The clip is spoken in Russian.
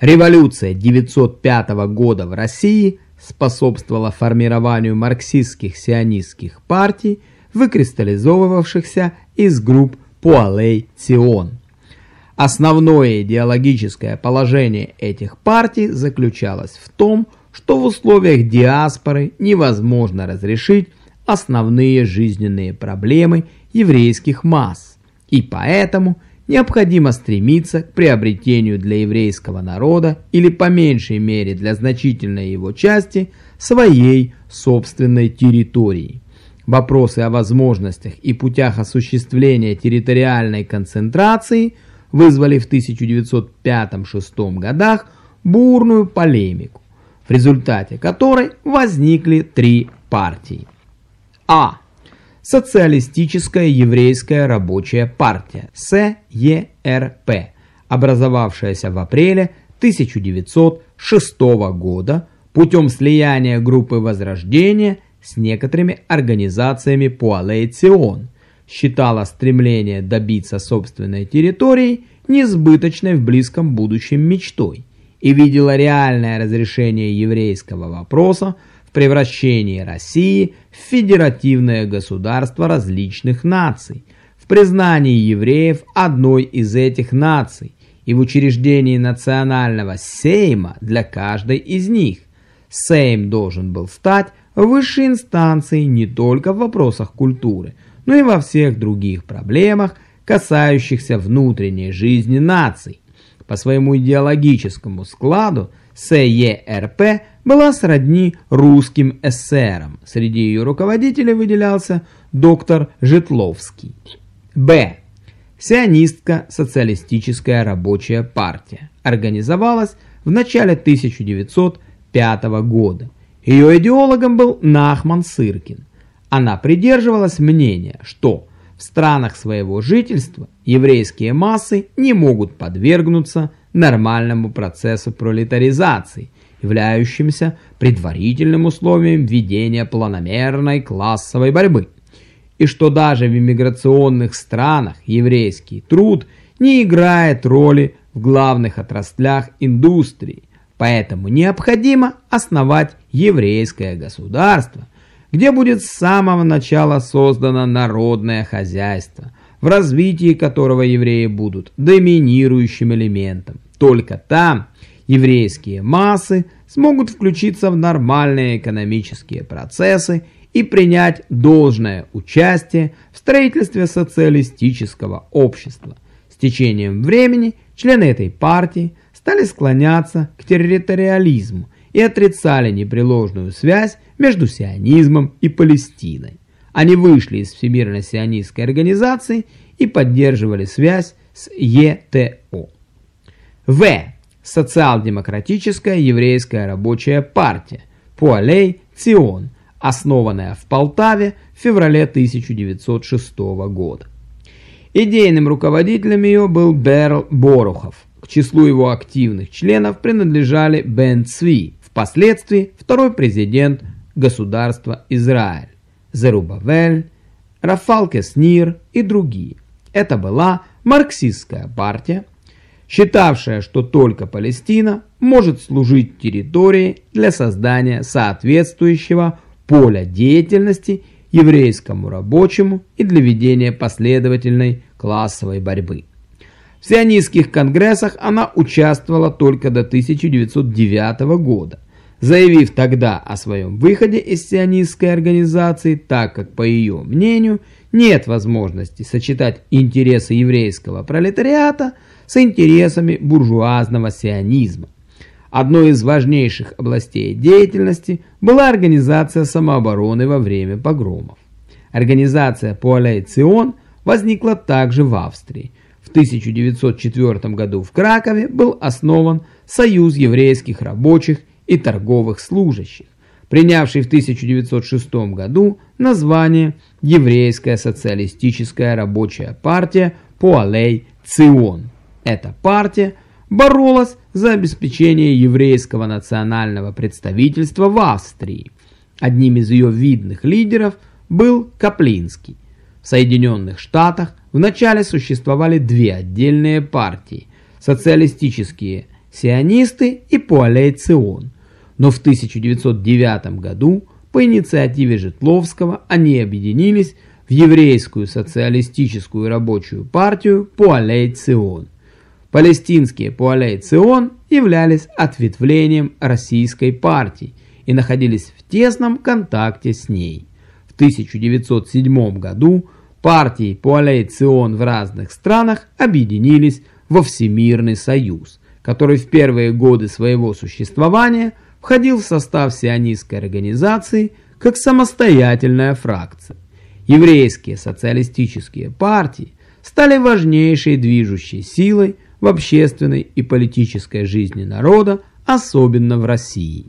Революция 905 года в России способствовала формированию марксистских сионистских партий, выкристаллизовывавшихся из групп Пуалей-Цион. Основное идеологическое положение этих партий заключалось в том, что в условиях диаспоры невозможно разрешить основные жизненные проблемы еврейских масс, и поэтому необходимо стремиться к приобретению для еврейского народа или по меньшей мере для значительной его части своей собственной территории. Вопросы о возможностях и путях осуществления территориальной концентрации вызвали в 1905-1906 годах бурную полемику, в результате которой возникли три партии. А. Социалистическая еврейская рабочая партия СЕРП, образовавшаяся в апреле 1906 года путем слияния группы Возрождения с некоторыми организациями Пуалейцион, считала стремление добиться собственной территории несбыточной в близком будущем мечтой и видела реальное разрешение еврейского вопроса в превращении России в федеративное государство различных наций, в признании евреев одной из этих наций и в учреждении национального сейма для каждой из них. Сейм должен был стать высшей инстанцией не только в вопросах культуры, но и во всех других проблемах, касающихся внутренней жизни наций. По своему идеологическому складу СЕРП была сродни русским эсерам. Среди ее руководителей выделялся доктор Житловский. Б. Сионистка социалистическая рабочая партия организовалась в начале 1905 года. Ее идеологом был Нахман Сыркин. Она придерживалась мнения, что в странах своего жительства еврейские массы не могут подвергнуться нормальному процессу пролетаризации, являющимся предварительным условием ведения планомерной классовой борьбы, и что даже в иммиграционных странах еврейский труд не играет роли в главных отраслях индустрии, Поэтому необходимо основать еврейское государство, где будет с самого начала создано народное хозяйство, в развитии которого евреи будут доминирующим элементом. Только там еврейские массы смогут включиться в нормальные экономические процессы и принять должное участие в строительстве социалистического общества. С течением времени члены этой партии – стали склоняться к территориализму и отрицали непреложную связь между сионизмом и Палестиной. Они вышли из Всемирной сионистской организации и поддерживали связь с ЕТО. В. Социал-демократическая еврейская рабочая партия Пуалей Цион, основанная в Полтаве в феврале 1906 года. Идейным руководителем ее был Берл Борухов, к числу его активных членов принадлежали Бен Цви, впоследствии второй президент государства Израиль, Зерубавель, Рафал Кеснир и другие. Это была марксистская партия, считавшая, что только Палестина может служить территорией для создания соответствующего поля деятельности еврейскому рабочему и для ведения последовательной классовой борьбы. В сионистских конгрессах она участвовала только до 1909 года, заявив тогда о своем выходе из сионистской организации, так как, по ее мнению, нет возможности сочетать интересы еврейского пролетариата с интересами буржуазного сионизма. Одной из важнейших областей деятельности была организация самообороны во время погромов. Организация Пуалей Цион возникла также в Австрии, в 1904 году в Кракове был основан Союз еврейских рабочих и торговых служащих, принявший в 1906 году название Еврейская социалистическая рабочая партия Пуалей Цион. Эта партия боролась за обеспечение еврейского национального представительства в Австрии. Одним из ее видных лидеров был Каплинский. В Соединенных Штатах Вначале существовали две отдельные партии – социалистические сионисты и Пуалей Цион. Но в 1909 году по инициативе Житловского они объединились в еврейскую социалистическую рабочую партию Пуалей Цион. Палестинские Пуалей Цион являлись ответвлением российской партии и находились в тесном контакте с ней. В 1907 году партии Пуалей Цион в разных странах объединились во Всемирный союз, который в первые годы своего существования входил в состав сионистской организации как самостоятельная фракция. Еврейские социалистические партии стали важнейшей движущей силой в общественной и политической жизни народа, особенно в России.